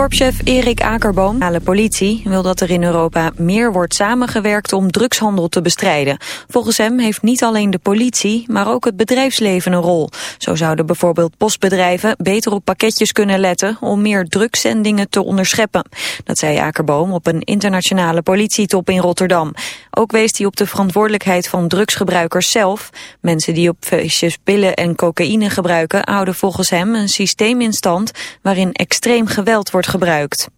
Korpschef Erik Akerboom, de politie, wil dat er in Europa meer wordt samengewerkt om drugshandel te bestrijden. Volgens hem heeft niet alleen de politie, maar ook het bedrijfsleven een rol. Zo zouden bijvoorbeeld postbedrijven beter op pakketjes kunnen letten om meer drugszendingen te onderscheppen. Dat zei Akerboom op een internationale politietop in Rotterdam. Ook wees hij op de verantwoordelijkheid van drugsgebruikers zelf. Mensen die op feestjes pillen en cocaïne gebruiken houden volgens hem een systeem in stand waarin extreem geweld wordt gebruikt.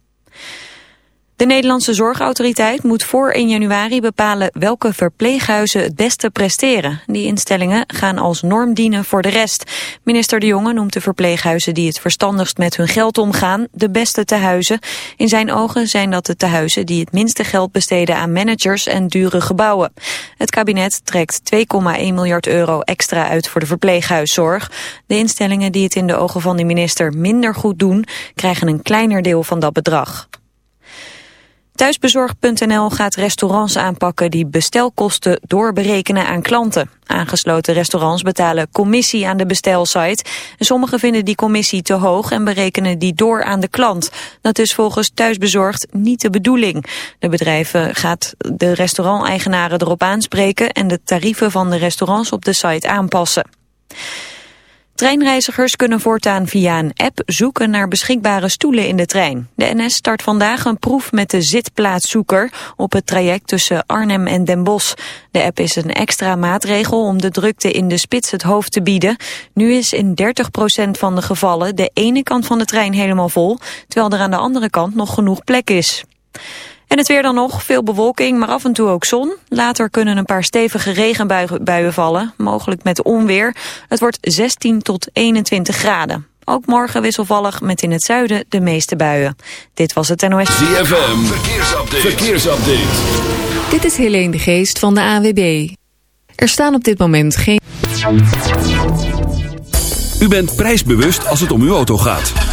De Nederlandse Zorgautoriteit moet voor 1 januari bepalen welke verpleeghuizen het beste presteren. Die instellingen gaan als norm dienen voor de rest. Minister De Jonge noemt de verpleeghuizen die het verstandigst met hun geld omgaan de beste tehuizen. In zijn ogen zijn dat de tehuizen die het minste geld besteden aan managers en dure gebouwen. Het kabinet trekt 2,1 miljard euro extra uit voor de verpleeghuiszorg. De instellingen die het in de ogen van de minister minder goed doen, krijgen een kleiner deel van dat bedrag. Thuisbezorg.nl gaat restaurants aanpakken die bestelkosten doorberekenen aan klanten. Aangesloten restaurants betalen commissie aan de bestelsite. Sommigen vinden die commissie te hoog en berekenen die door aan de klant. Dat is volgens Thuisbezorgd niet de bedoeling. De bedrijven gaat de restauranteigenaren erop aanspreken en de tarieven van de restaurants op de site aanpassen. Treinreizigers kunnen voortaan via een app zoeken naar beschikbare stoelen in de trein. De NS start vandaag een proef met de zitplaatszoeker op het traject tussen Arnhem en Den Bosch. De app is een extra maatregel om de drukte in de spits het hoofd te bieden. Nu is in 30% van de gevallen de ene kant van de trein helemaal vol, terwijl er aan de andere kant nog genoeg plek is. En het weer dan nog, veel bewolking, maar af en toe ook zon. Later kunnen een paar stevige regenbuien vallen, mogelijk met onweer. Het wordt 16 tot 21 graden. Ook morgen wisselvallig met in het zuiden de meeste buien. Dit was het NOS. ZFM, verkeersupdate. verkeersupdate. Dit is Helene de Geest van de AWB. Er staan op dit moment geen... U bent prijsbewust als het om uw auto gaat.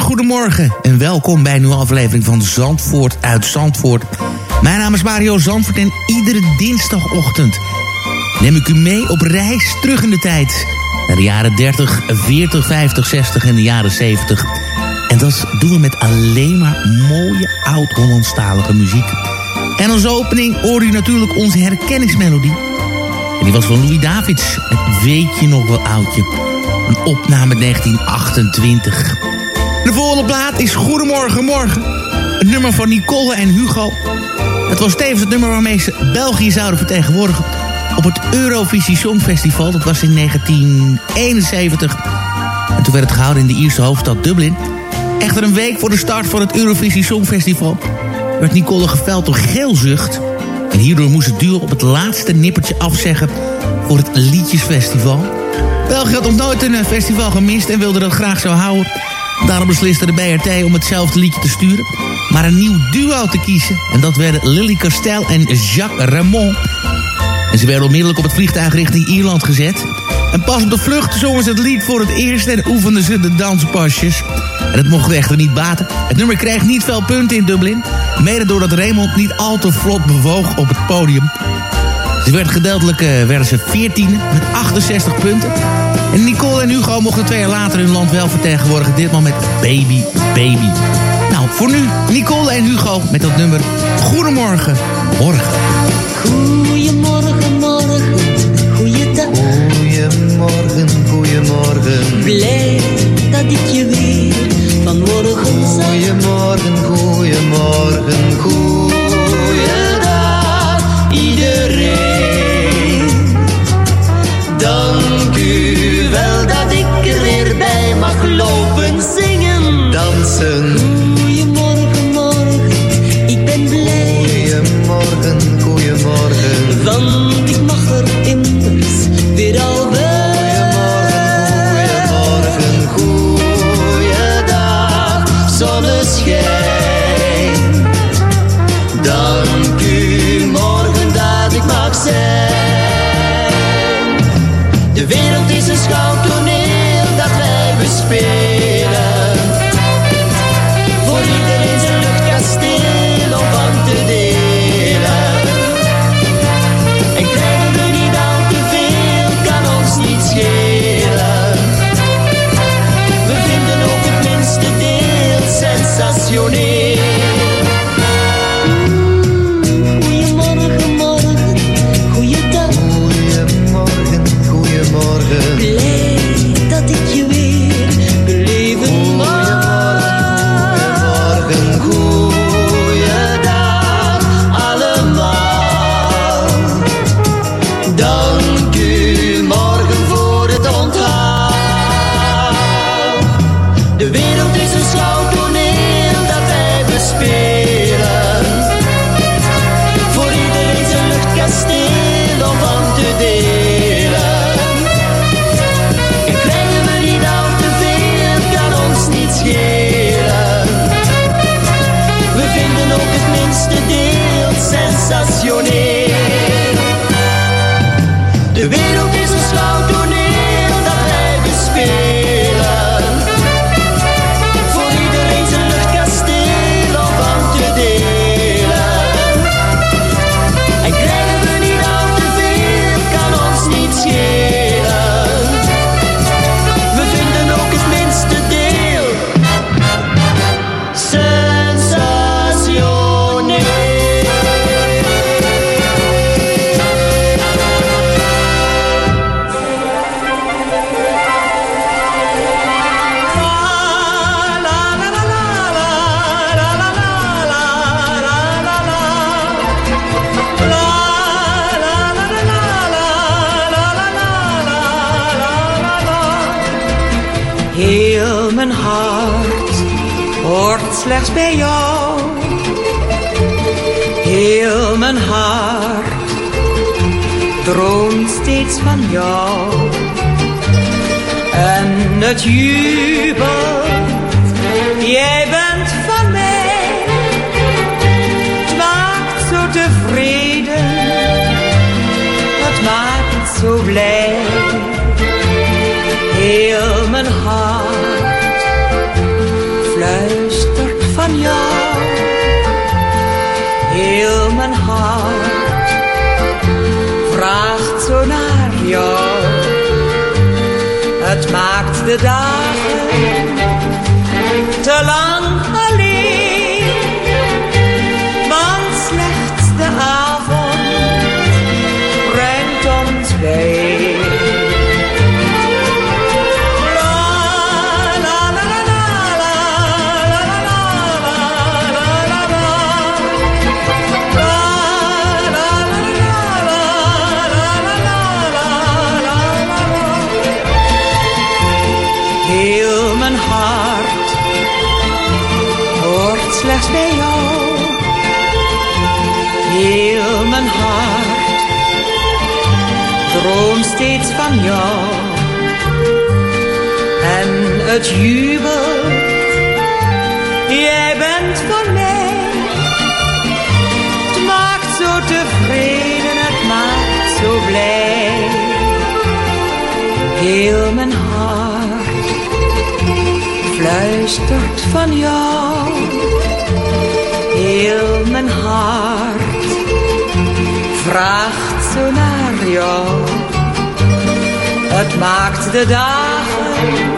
Goedemorgen en welkom bij een nieuwe aflevering van Zandvoort uit Zandvoort. Mijn naam is Mario Zandvoort en iedere dinsdagochtend neem ik u mee op reis terug in de tijd. Naar de jaren 30, 40, 50, 60 en de jaren 70. En dat doen we met alleen maar mooie oud-Hollandstalige muziek. En als opening hoor u natuurlijk onze herkenningsmelodie. En die was van Louis Davids. Weet je nog wel oudje? Een opname 1928. De volgende plaat is Goedemorgen Morgen. Een nummer van Nicole en Hugo. Het was tevens het nummer waarmee ze België zouden vertegenwoordigen... op het Eurovisie Songfestival. Dat was in 1971. En toen werd het gehouden in de Ierse hoofdstad Dublin. Echter een week voor de start van het Eurovisie Songfestival... werd Nicole geveld door geelzucht... En hierdoor moest het duo op het laatste nippertje afzeggen voor het Liedjesfestival. België had nog nooit een eh, festival gemist en wilde dat graag zo houden. Daarom besliste de BRT om hetzelfde liedje te sturen, maar een nieuw duo te kiezen. En dat werden Lily Castel en Jacques Raymond. En ze werden onmiddellijk op het vliegtuig richting Ierland gezet. En pas op de vlucht zongen ze het lied voor het eerst en oefenden ze de danspasjes. En het mocht echter niet baten. Het nummer kreeg niet veel punten in Dublin. Mede doordat Raymond niet al te vlot bewoog op het podium. Ze werden gedeeltelijk uh, werden ze 14 met 68 punten. En Nicole en Hugo mochten twee jaar later hun land wel vertegenwoordigen. Ditmaal met Baby Baby. Nou, voor nu Nicole en Hugo met dat nummer Goedemorgen, Morgen. Goedemorgen, morgen, goeiedag. Goedemorgen, goedemorgen. Blij dat ik je weer vanmorgen zag. Goedemorgen, goedemorgen, steeds van jou. En het jubelt, jij bent van mij. Het maakt zo tevreden, het maakt zo blij. Heel mijn hart fluistert van jou. Heel mijn hart vraagt zo naar jou. Het maakt de dagen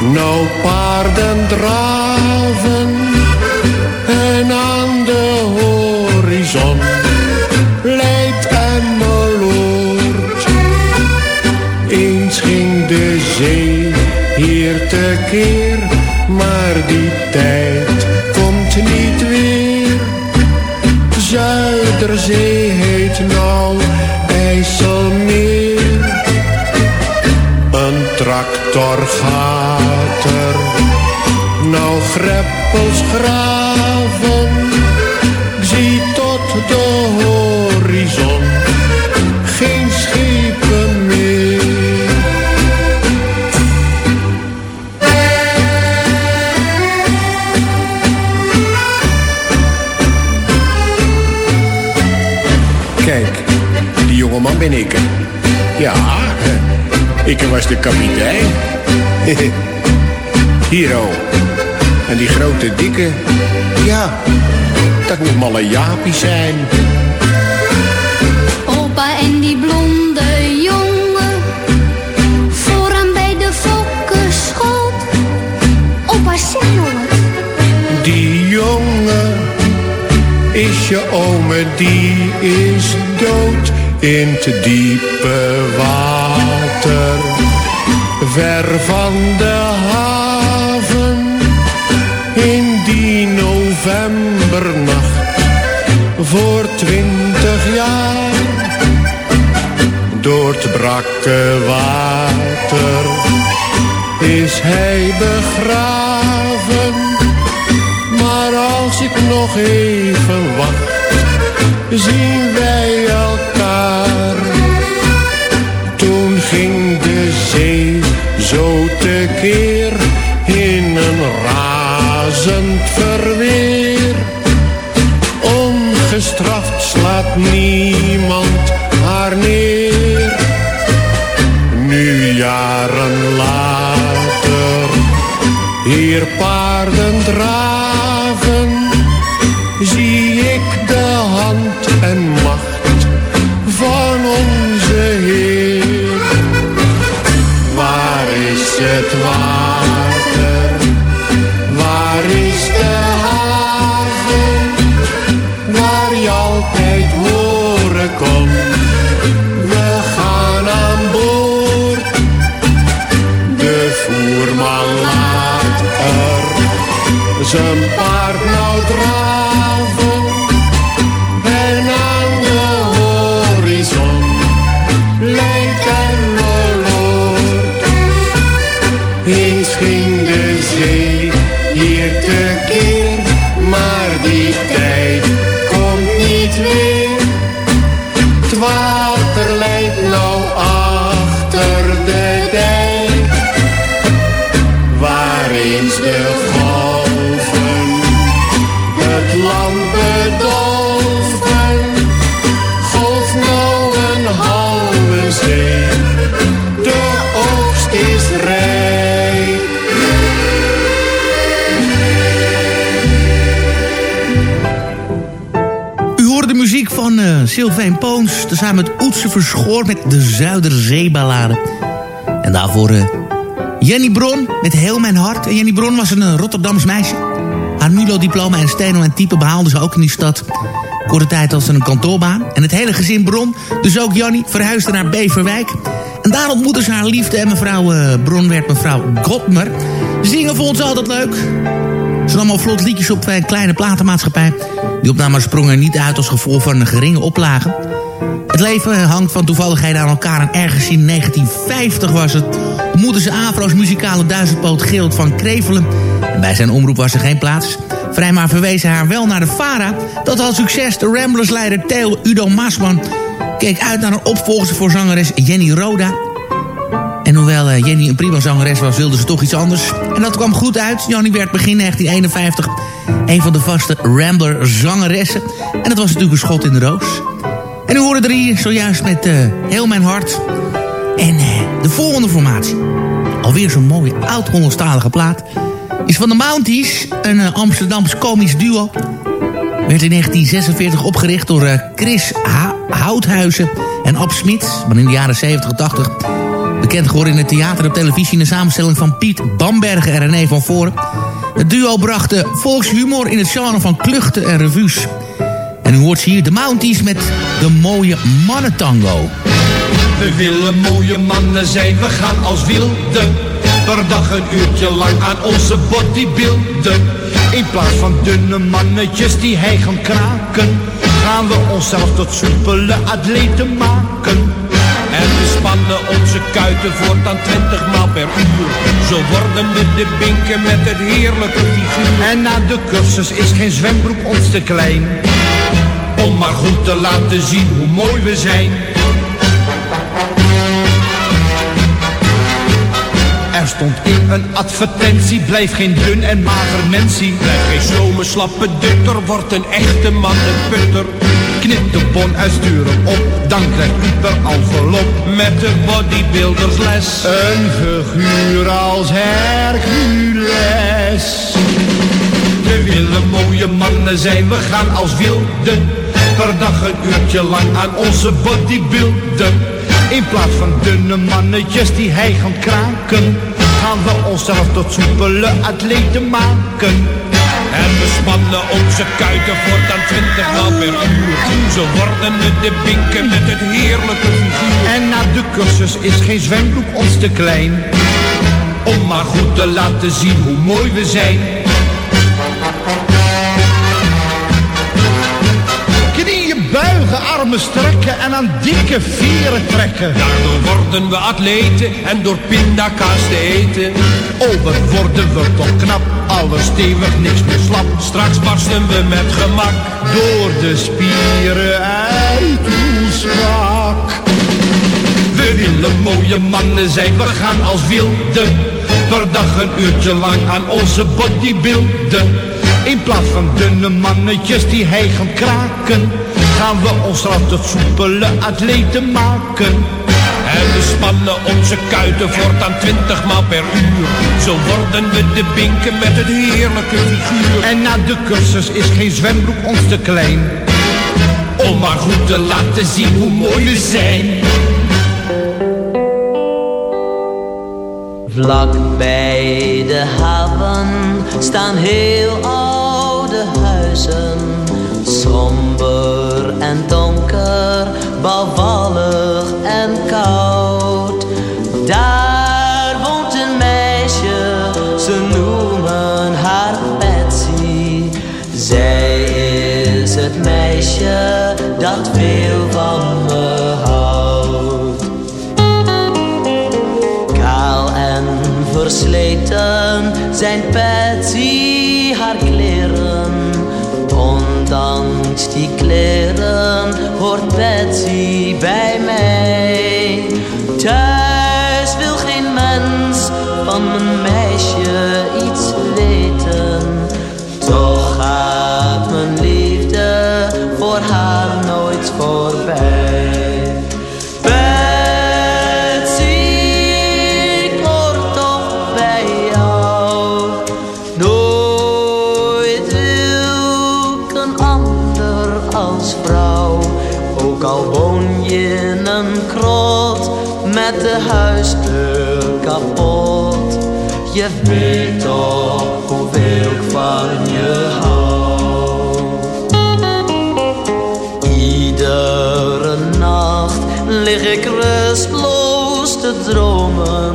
nou paarden draven en aan de horizon leidt Emmeloord. Eens ging de zee hier tekeer, maar die tijd komt niet weer. Zuiderzee heet nou IJsselmeer. Een tractor gaat graven. Ik zie tot de horizon geen schepen meer. Kijk, die jongeman ben ik. Ja, ik was de kapitein. Hier al. En die grote dikke, ja, dat moet malle Jaapie zijn. Opa en die blonde jongen, vooraan bij de fokkenschoot. Opa, zeg nou wat. Die jongen is je ome, die is dood in te diepe water. Ver van de twintig jaar. Door het brakke water is hij begraven. Maar als ik nog even wacht, zien wij elkaar. Toen ging de zee zo tekeer slaat niemand haar neer. Nu jaren later, hier paarden dragen, Sylvain Poons... tezamen met Oetse Verschoor met de Zuiderzeeballade. En daarvoor eh, Jenny Bron met Heel Mijn Hart. En Jenny Bron was een eh, Rotterdams meisje. Haar MULO-diploma in steno en type behaalde ze ook in die stad. Korte tijd had ze een kantoorbaan. En het hele gezin Bron, dus ook Jannie, verhuisde naar Beverwijk. En daar ontmoette ze haar liefde en mevrouw eh, Bron werd mevrouw Godmer. Zingen vond ze altijd leuk. Ze nam al vlot liedjes op een kleine platenmaatschappij. Die opnames sprongen niet uit als gevolg van een geringe oplage. Het leven hangt van toevalligheden aan elkaar en ergens in 1950 was het... ontmoette ze Afro's muzikale duizendpoot Geert van Krevelen. En bij zijn omroep was er geen plaats. Vrijmaar verwees haar wel naar de Fara. Dat had succes. De Ramblers-leider Theo Udo Maasman keek uit naar een opvolger voor zangeres Jenny Roda. En hoewel eh, Jenny een prima zangeres was, wilde ze toch iets anders. En dat kwam goed uit. Jannie werd begin 1951 een van de vaste Rambler zangeressen. En dat was natuurlijk een schot in de roos. En u hoorde er hier zojuist met eh, Heel Mijn Hart. En eh, de volgende formatie. Alweer zo'n mooie oud-Hollandstalige plaat. Is van de Mounties, een eh, Amsterdams komisch duo. Werd in 1946 opgericht door Chris Houthuizen en Ab Smit. Maar in de jaren 70 en 80 bekend geworden in het theater en op televisie... in de samenstelling van Piet Bamberger en René van Voren. Het duo bracht de volkshumor in het genre van kluchten en revues. En u hoort hier de Mounties met de mooie mannentango. We willen mooie mannen zijn, we gaan als wilden. Per dag een uurtje lang aan onze body beelden. In plaats van dunne mannetjes die hij gaan kraken. Gaan we onszelf tot soepele atleten maken. En we spannen onze kuiten voortaan 20 maal per uur. Zo worden we de binken met het heerlijke figuur. En na de cursus is geen zwembroek ons te klein. Om maar goed te laten zien hoe mooi we zijn. Stond in een advertentie, blijf geen dun en mager mensie. Blijf geen slome slappe dutter, word een echte mannenputter. Knip de bon uitsturen op, dan krijgt u per envelop met de bodybuildersles. Een figuur als Hercules. We willen mooie mannen zijn, we gaan als wilden. Per dag een uurtje lang aan onze bodybuilden. In plaats van dunne mannetjes die hij gaan kraken. Gaan we onszelf tot soepele atleten maken. En we spannen onze kuiten voortaan 20 maal per uur. Zo worden we de binken met het heerlijke figuur. En na de cursus is geen zwembroek ons te klein. Om maar goed te laten zien hoe mooi we zijn. Armen strekken en aan dikke vieren trekken. Daardoor worden we atleten en door pindakaas te eten. Oh, wat worden we toch knap, alles stevig, niks meer slap. Straks barsten we met gemak door de spieren uit ons. We willen mooie mannen zijn, we gaan als wilden. Per dag een uurtje lang aan onze body beelden. In plaats van dunne mannetjes die hijgend kraken, gaan we ons tot soepele atleten maken. En we spannen onze kuiten voortaan twintig maal per uur. Zo worden we de binken met het heerlijke figuur. En na de cursus is geen zwembroek ons te klein. Om maar goed te laten zien hoe mooi we zijn. Vlak bij de haven staan heel oude huizen. Somber bouwvallig en koud. Dromen.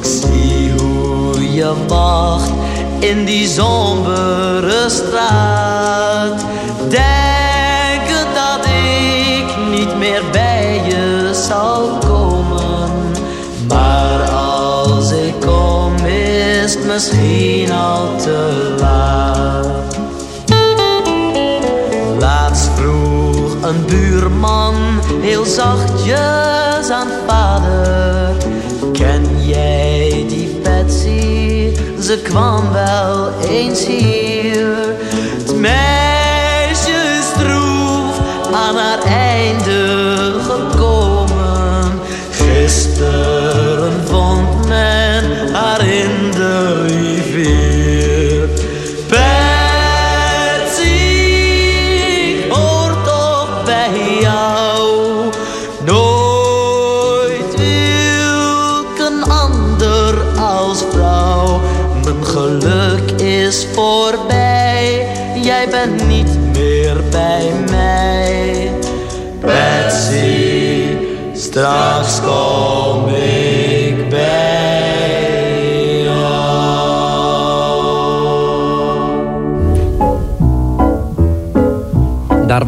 Ik zie hoe je wacht in die sombere straat. Denken dat ik niet meer bij je zal komen. Maar als ik kom is het misschien al te laat. Laatst vroeg een buurman heel zachtjes aan vader. Ken jij die Betsy? Ze kwam wel eens hier. Het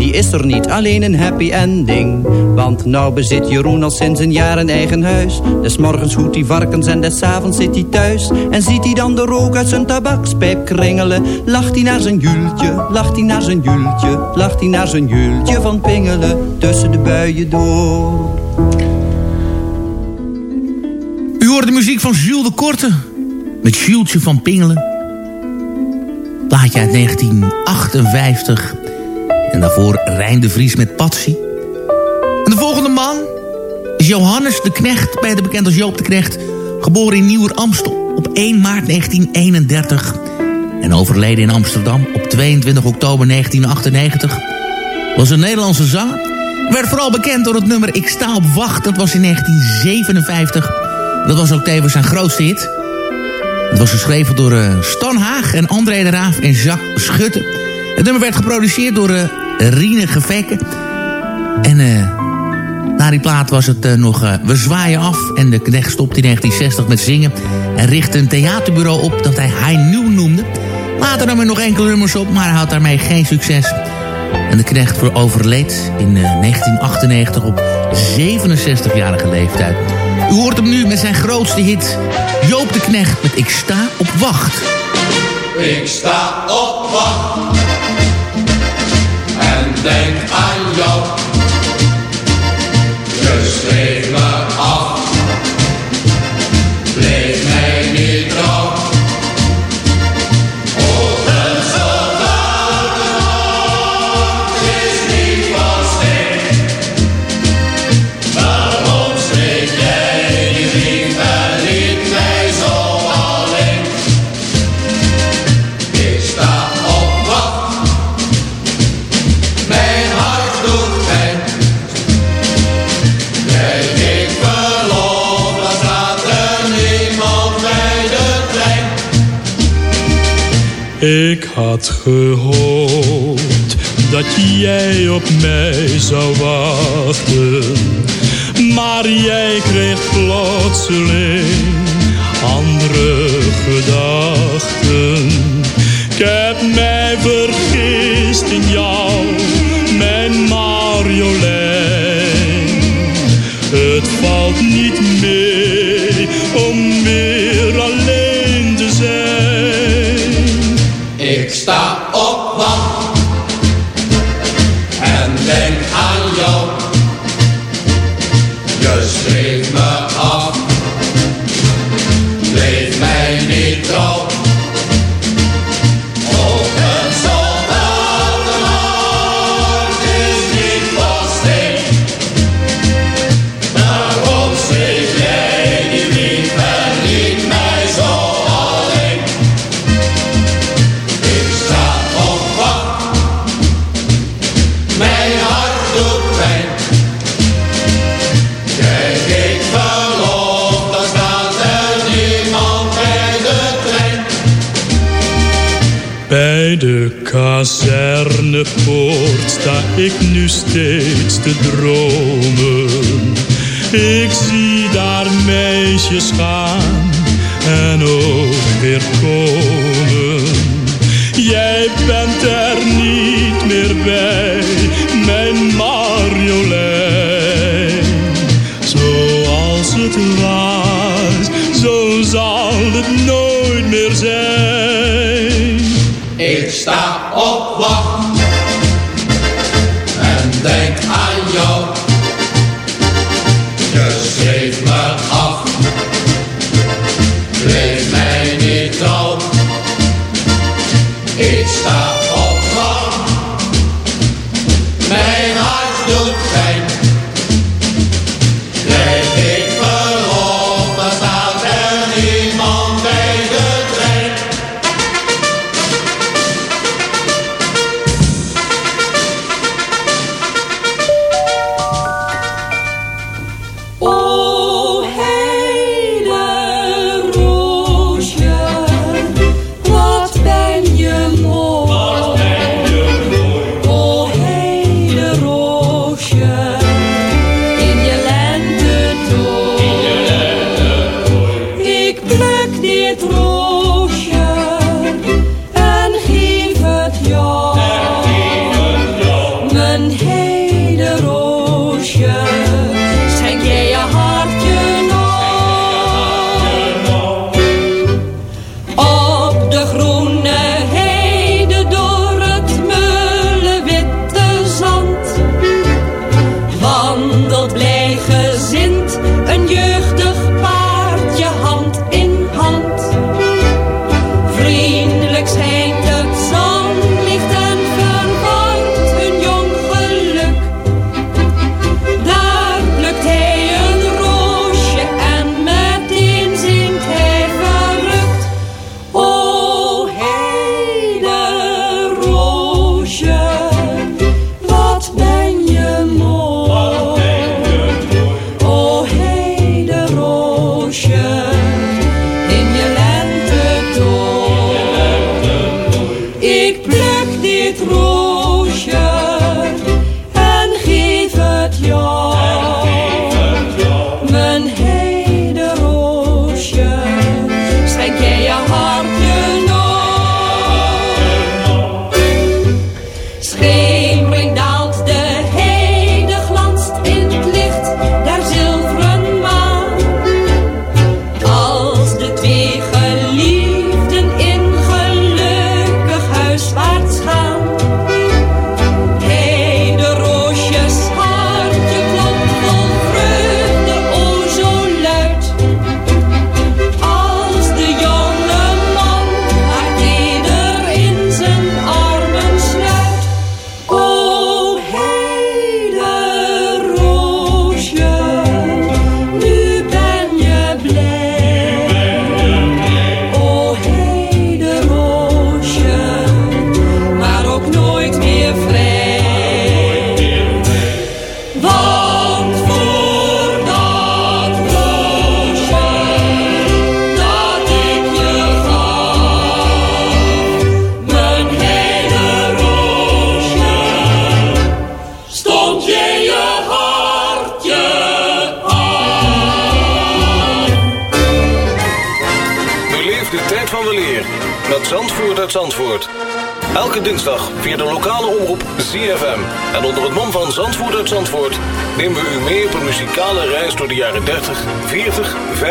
Die is er niet, alleen een happy ending. Want nou bezit Jeroen al sinds een jaar een eigen huis. Des morgens hoedt hij varkens en des avonds zit hij thuis. En ziet hij dan de rook uit zijn tabakspijp kringelen. Lacht hij naar zijn jultje, lacht hij naar zijn jultje. Lacht hij naar zijn jultje van pingelen tussen de buien door. U hoort de muziek van Jules de Korte. Met Jultje van Pingelen. Plaatje uit 1958. En daarvoor Rijn de Vries met Patsy. En de volgende man is Johannes de Knecht, beter bekend als Joop de Knecht. Geboren in Nieuwer-Amstel op 1 maart 1931. En overleden in Amsterdam op 22 oktober 1998. Was een Nederlandse zanger. Werd vooral bekend door het nummer Ik sta op wacht. Dat was in 1957. Dat was ook tevens zijn grootste hit. Het was geschreven door uh, Stan Haag en André de Raaf en Jacques Schutte. Het nummer werd geproduceerd door uh, Rine Gevekke. En uh, na die plaat was het nog We zwaaien af. En de knecht stopte in 1960 met zingen. En richtte een theaterbureau op dat hij Hij Nieuw noemde. Later nam hij nog enkele nummers op, maar hij had daarmee geen succes. En de knecht overleed in 1998 op 67-jarige leeftijd. U hoort hem nu met zijn grootste hit. Joop de Knecht met Ik sta op wacht. Ik sta op wacht. En denk aan jou. Je schreef me Ik had gehoopt dat jij op mij zou wachten. Maar jij kreeg plotseling andere gedachten. Ik heb mij vergist in jou, mijn Marjolein. Het valt niet mee om kazernepoort sta ik nu steeds te dromen. Ik zie daar meisjes gaan en ook weer komen. Jij bent er niet meer bij, mijn Marjolein. Zoals het was, zo zal het nooit meer zijn. Ik sta op wacht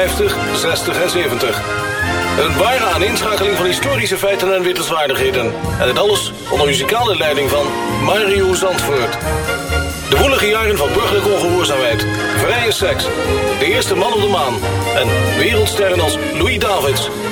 50, 60 en 70. Een ware aaninschakeling van historische feiten en wittelswaardigheden. En dit alles onder muzikale leiding van Mario Zandvoort. De woelige jaren van burgerlijke ongehoorzaamheid, vrije seks, de eerste man op de maan en wereldsterren als Louis Davids,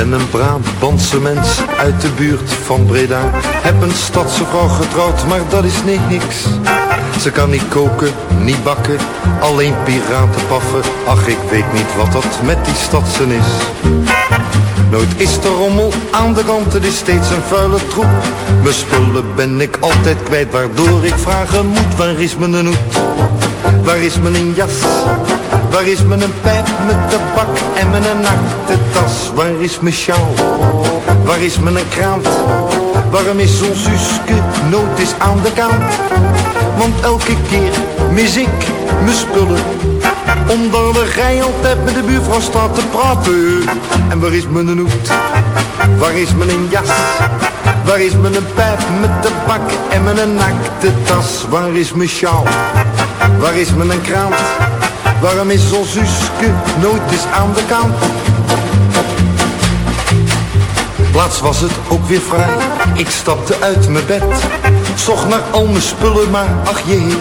Ben een Brabantse mens uit de buurt van Breda. Heb een stadse vrouw getrouwd, maar dat is niks. Ze kan niet koken, niet bakken, alleen piraten paffen. Ach, ik weet niet wat dat met die stadsen is. Nooit is de rommel aan de kant, het is steeds een vuile troep. Mijn spullen ben ik altijd kwijt, waardoor ik vragen moet. Waar is mijn hoed? Waar is mijn jas? Waar is mijn pijp met tabak en mijn nakte tas? Waar is mijn sjaal? Waar is mijn krant? Waarom is ons Suske nooit eens aan de kant? Want elke keer mis ik mijn spullen Omdat de rij altijd met de buurvrouw staat te praten En waar is mijn hoed? Waar is mijn jas? Waar is mijn pijp met tabak en mijn nakte tas? Waar is mijn sjaal? Waar is mijn krant? Waarom is ons Suske nooit eens aan de kant? Laatst was het ook weer vrij. Ik stapte uit mijn bed. Zocht naar al mijn spullen, maar ach jee.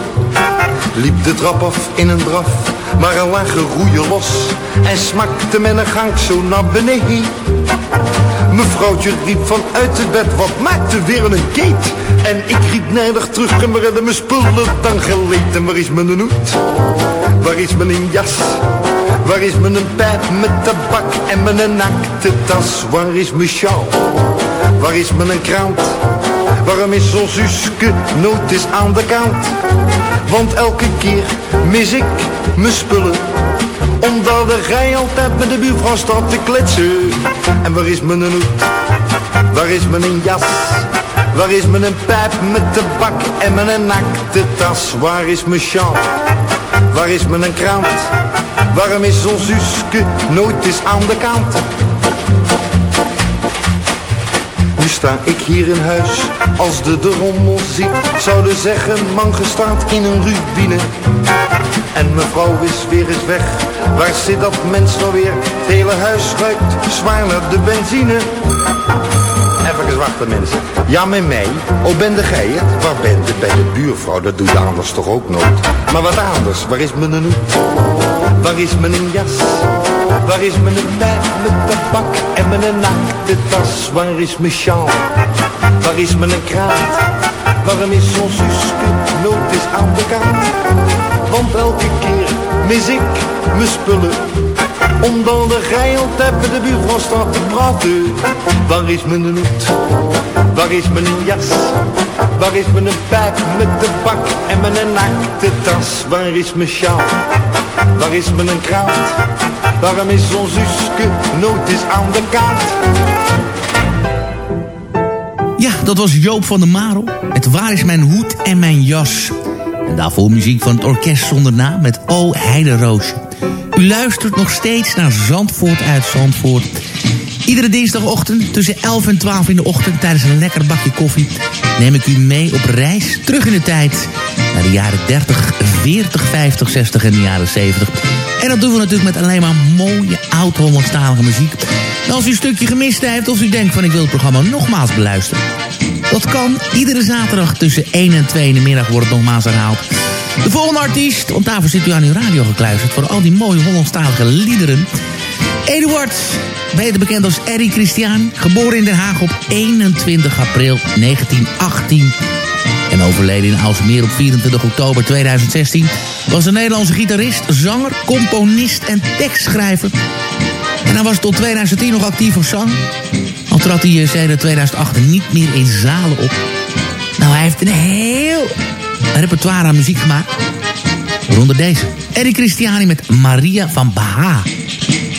Liep de trap af in een draf. Maar er lagen roeien los. En smakte men een gang zo naar beneden. Mevrouwtje riep vanuit het bed. Wat maakte weer een keet? En ik riep nijdig terug. En redden mijn spullen dan geleed. En waar is mijn hoed? Waar is mijn jas? Waar is mijn pijp met tabak en mijn nakte tas? Waar is mijn sjaal? Waar is mijn krant? Waarom is ons Suske nooit eens aan de kant? Want elke keer mis ik mijn spullen Omdat de rij altijd met de buurvrouw staat te kletsen En waar is mijn hoed? Waar is mijn jas? Waar is mijn pijp met tabak en mijn nakte tas? Waar is mijn sjaal? Waar is mijn krant? Waarom is ons Suske nooit eens aan de kant? Nu sta ik hier in huis, als de de rommel ziet Zouden zeggen, man gestaat in een rubine En mevrouw is weer eens weg, waar zit dat mens nou weer? Het hele huis ruikt zwaar naar de benzine Even wachten mensen. Ja, met mij. Oh, ben de gij het? Waar bent je? Bij de buurvrouw, dat doe je anders toch ook nooit? Maar wat anders, waar is mijn hoed? Waar is mijn jas? Waar is mijn pijp met tabak en mijn nakte tas? Waar is mijn sjaal? Waar is mijn kraat? Waarom is zo'n Suske nooit eens aan de kant? Want elke keer mis ik mijn spullen Onder de geilt hebben de buurvrouw staat te praten. Waar is mijn hoed? Waar is mijn jas? Waar is mijn pijp met de bak en mijn nakte tas? Waar is mijn sjaal? Waar is mijn kraat? Waarom is zo'n zuske nooit eens aan de kaart? Ja, dat was Joop van der Marel. Het Waar is mijn hoed en mijn jas? En daarvoor muziek van het orkest zonder naam met O Heideroosje. U luistert nog steeds naar Zandvoort uit Zandvoort. Iedere dinsdagochtend tussen 11 en 12 in de ochtend... tijdens een lekker bakje koffie neem ik u mee op reis terug in de tijd... naar de jaren 30, 40, 50, 60 en de jaren 70. En dat doen we natuurlijk met alleen maar mooie oud-Hollandstalige muziek. En als u een stukje gemist heeft of u denkt van ik wil het programma nogmaals beluisteren... dat kan iedere zaterdag tussen 1 en 2 in de middag wordt het nogmaals herhaald... De volgende artiest, want daarvoor zit u aan uw radio gekluisterd... voor al die mooie Hollandstalige liederen. Eduard, beter bekend als Eddie Christian. Geboren in Den Haag op 21 april 1918. En overleden in Aalsmeer op 24 oktober 2016... was een Nederlandse gitarist, zanger, componist en tekstschrijver. En hij was tot 2010 nog actief op zang. Al trad hij sinds 2008 niet meer in zalen op. Nou, hij heeft een heel repertoire aan muziek gemaakt. Waaronder deze. Eddie Christiani met Maria van Baha.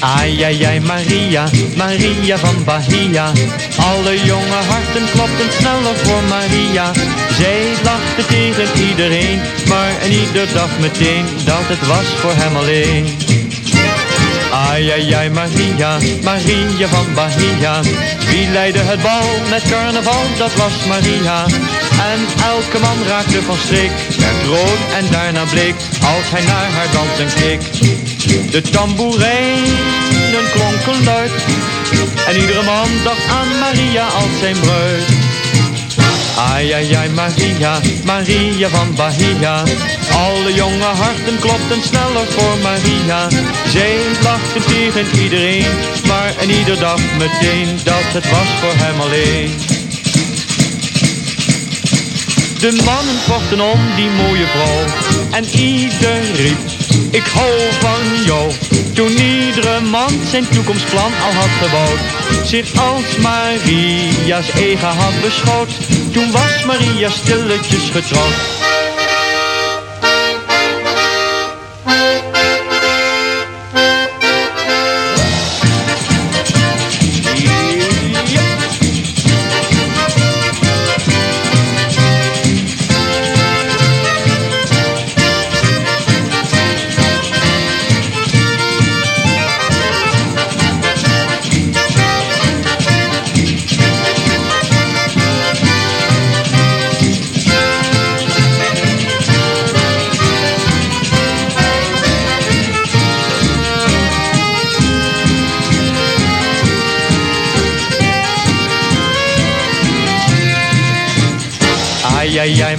Ai, ai, ai, Maria, Maria van Bahia. Alle jonge harten klopten sneller voor Maria. Zij lachte tegen iedereen, maar en ieder dacht meteen dat het was voor hem alleen. Ai, ai, ai, Maria, Maria van Bahia. Wie leidde het bal met carnaval, dat was Maria. En elke man raakte van streek, werd rood en daarna bleek, als hij naar haar dansen keek. De tamboerijnen klonken luid, en iedere man dacht aan Maria als zijn bruid. Ai, ai, ai, Maria, Maria van Bahia. Alle jonge harten klopten sneller voor Maria. Zij lachte tegen iedereen, maar en ieder dacht meteen dat het was voor hem alleen. De mannen vochten om die mooie vrouw en ieder riep, ik hou van jou. Toen iedere man zijn toekomstplan al had gebouwd, zich als Maria's eigen had beschouwd. Toen was Maria stilletjes getrouwd.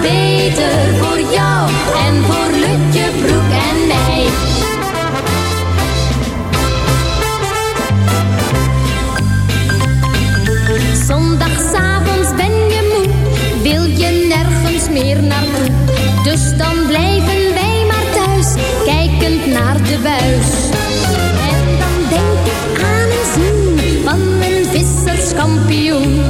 Beter voor jou en voor Lutjebroek en mij. Zondagsavonds ben je moe, wil je nergens meer naartoe. Dus dan blijven wij maar thuis, kijkend naar de buis. En dan denk ik aan een zoen van een visserskampioen.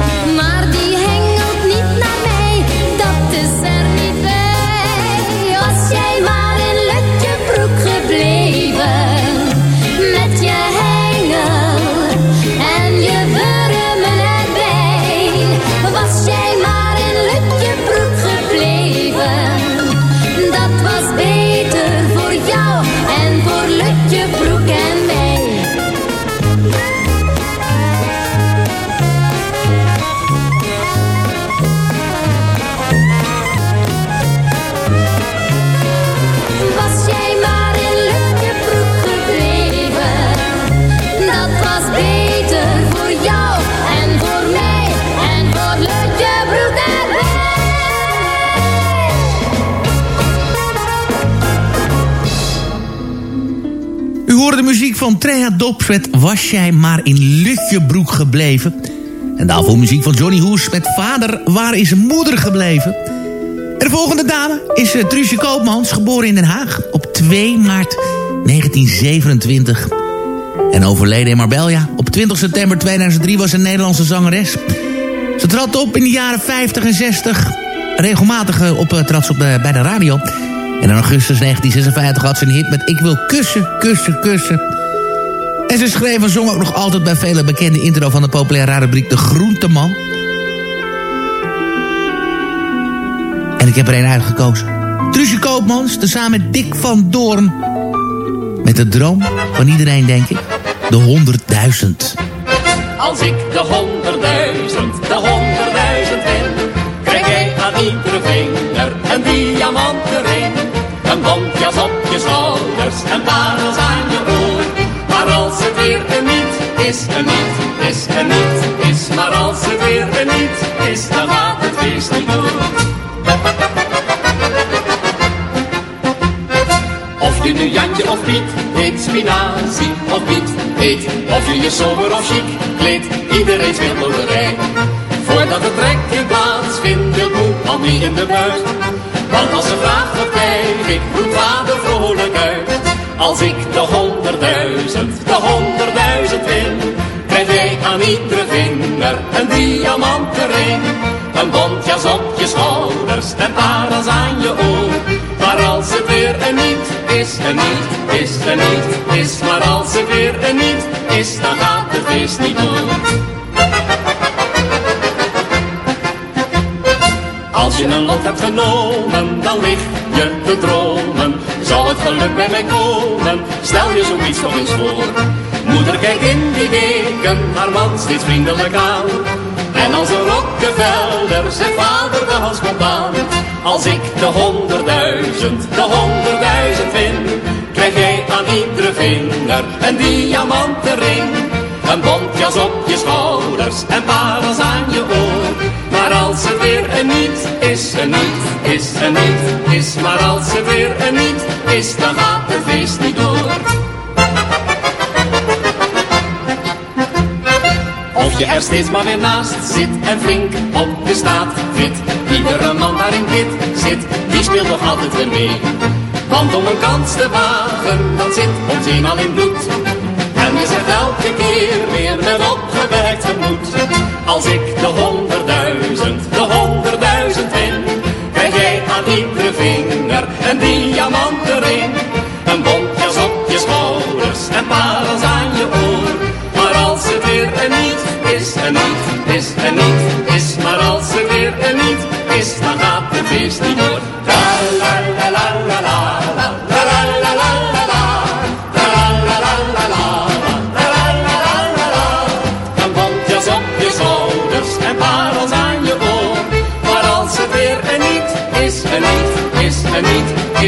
Van Trea Was jij maar in Lutjebroek gebleven. En daarvoor muziek van Johnny Hoes met Vader, waar is moeder gebleven? En de volgende dame is uh, Truusje Koopmans, geboren in Den Haag op 2 maart 1927. En overleden in Marbella. Op 20 september 2003 was een Nederlandse zangeres. Ze trad op in de jaren 50 en 60. Regelmatig eh, op, uh, trad ze op, bij de radio. En in augustus 1956 had ze een hit met Ik wil kussen, kussen, kussen. En ze schreef en zong ook nog altijd bij vele bekende intro van de populaire rubriek De Groenteman. En ik heb er een uitgekozen. Truusje Koopmans, tezamen met Dick van Doorn. Met de droom van iedereen, denk ik. De honderdduizend. Als ik de honderdduizend, de honderdduizend win, krijg jij aan iedere vinger een diamanten ring. Een bontjas op je schouders en parels aan je maar als het weer een niet is, een niet is, een niet is. Maar als het weer een niet is, dan gaat het feest niet door. Of je nu Jantje of Piet heet, Spinazie of Piet heet. Of je je sober of chic kleedt, iedereen speelt rij. Voordat het trekje plaatsvindt, wil moe al niet in de buurt. Want als ze vraagt of krijg ik, roept vader vrolijk uit. Als ik de honderdduizend, de honderdduizend win, krijg jij aan iedere vinger een diamanten ring. Een bontjas op je schouders en parels aan je oor. Maar als het weer een niet is, een niet is, een niet is. Maar als het weer een niet is, dan gaat het feest niet door. Als je een lot hebt genomen, dan lig je te dromen. Zal het geluk bij mij komen, stel je zoiets nog eens voor. Moeder kijkt in die weken haar man steeds vriendelijk aan. En als een Rockefeller zegt vader de hals komt. Als ik de honderdduizend, de honderdduizend vind, krijg jij aan iedere vinger een diamanten ring. Een bontjas op je schouders en parels aan je oor. Maar als het weer een niet is, een niet is, een niet is. Maar als het weer een niet is, dan gaat het feest niet door. Of je er steeds maar weer naast zit en flink op de staat fit. Iedere man daar in dit zit, die speelt nog altijd weer mee. Want om een kans te wagen, dat zit ons eenmaal in bloed. En elke keer weer met opgewerkt gemoed. Als ik de honderdduizend, de honderdduizend win, krijg jij aan iedere vinger een diamanten ring. Een bontjas op je schouders en parels aan je oor. Maar als het weer een niet is, een niet is, een niet is. Maar als het weer een niet is, dan gaat het feest niet door.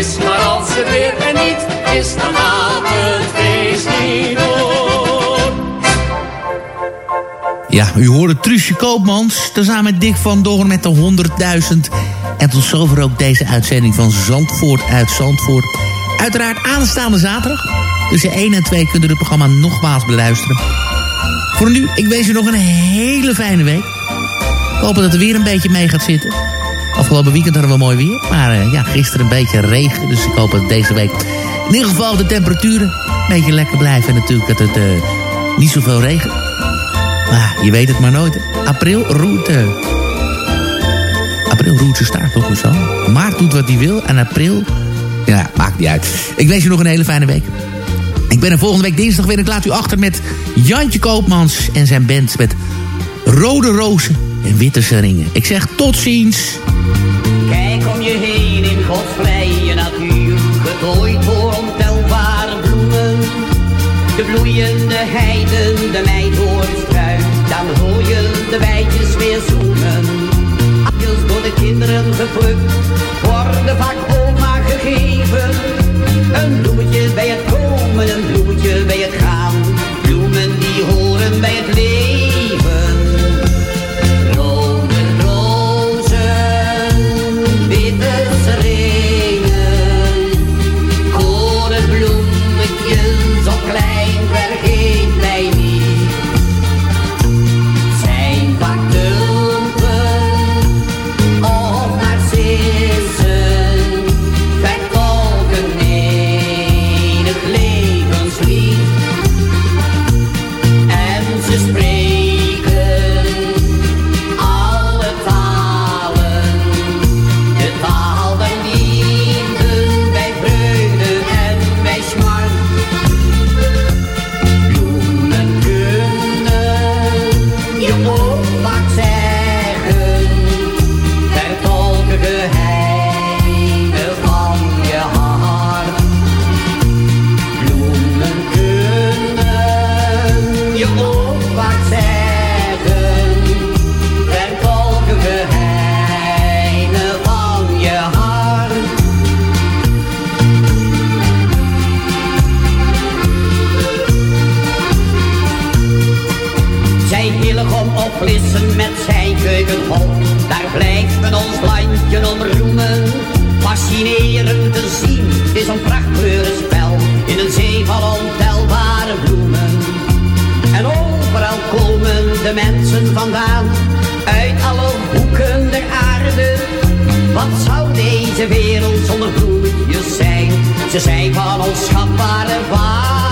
Is. Maar als het weer een niet is, dan gaat het feest niet door. Ja, u hoorde Truusje Koopmans, tezamen met Dick van Doorn met de 100.000. En tot zover ook deze uitzending van Zandvoort uit Zandvoort. Uiteraard aanstaande zaterdag. Tussen 1 en 2 kunt u het programma nogmaals beluisteren. Voor nu, ik wens u nog een hele fijne week. Ik hoop dat het weer een beetje mee gaat zitten. Afgelopen weekend hadden we mooi weer. Maar eh, ja, gisteren een beetje regen. Dus ik hoop dat deze week in ieder geval de temperaturen een beetje lekker blijven. En natuurlijk dat het eh, niet zoveel regent. Maar je weet het maar nooit. April roet... eh, april roet zijn staart toch zo. Maart doet wat hij wil. En april... Ja, maakt niet uit. Ik wens je nog een hele fijne week. Ik ben er volgende week dinsdag weer. Ik laat u achter met Jantje Koopmans en zijn band met Rode Rozen en Witte Seringen. Ik zeg tot ziens. Kijk om je heen in Gods vrije natuur, getooid voor ontelbare bloemen. De bloeiende heiden, de meidoornstruik, dan hoor je de bijtjes weer zoemen. Appels door de kinderen geplukt, worden vaak oma gegeven. Een bloemetje bij het komen, een bloemetje bij het gaan. Bloemen die horen bij het leven. met zijn keukenhol. Daar blijft men ons landje om roemen. Fascinerend te zien is een prachtkleurenspel in een zee van ontelbare bloemen. En overal komen de mensen vandaan, uit alle hoeken der aarde. Wat zou deze wereld zonder bloemetjes zijn? Ze zijn van onschatbare waarden.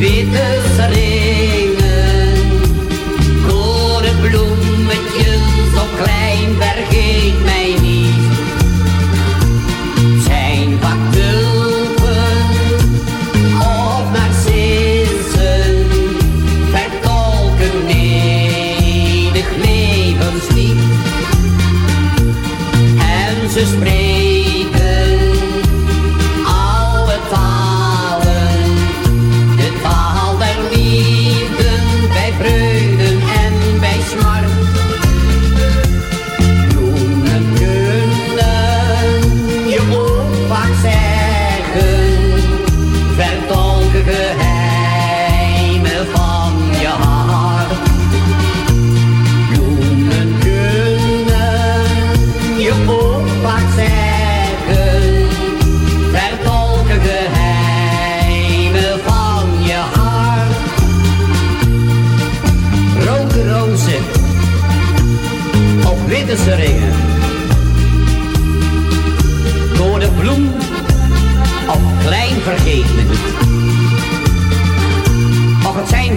Witte ringen, korenbloemetjes zo klein, vergeet mij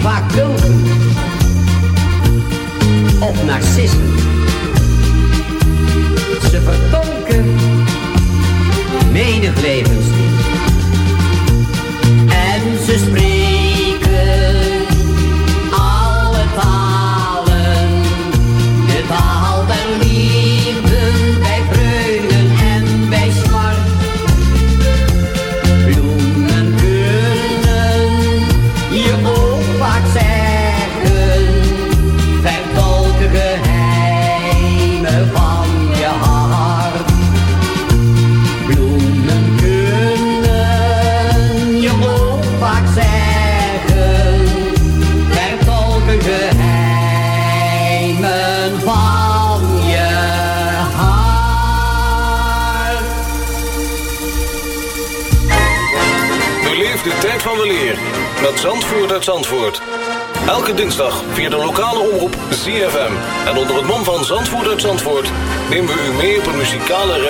vaak tulpen of narcissen.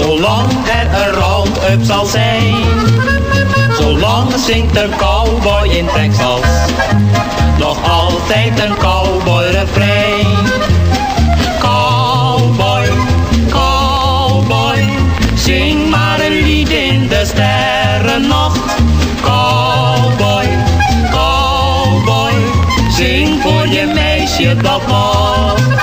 zolang er een round-up zal zijn, zolang zingt een cowboy in Texas, nog altijd een cowboy refrein. Cowboy, cowboy, zing maar een lied in de sterrennacht. Cowboy, cowboy, zing voor je meisje dat mag.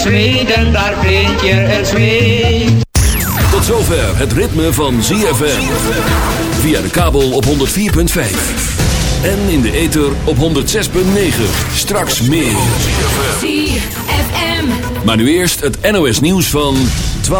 Zweden daar vind je een Zweed. zover het ritme van ZFM. Via de kabel op 104.5. En in de ether op 106.9. Straks meer. ZFM. Maar nu eerst het NOS nieuws van 12.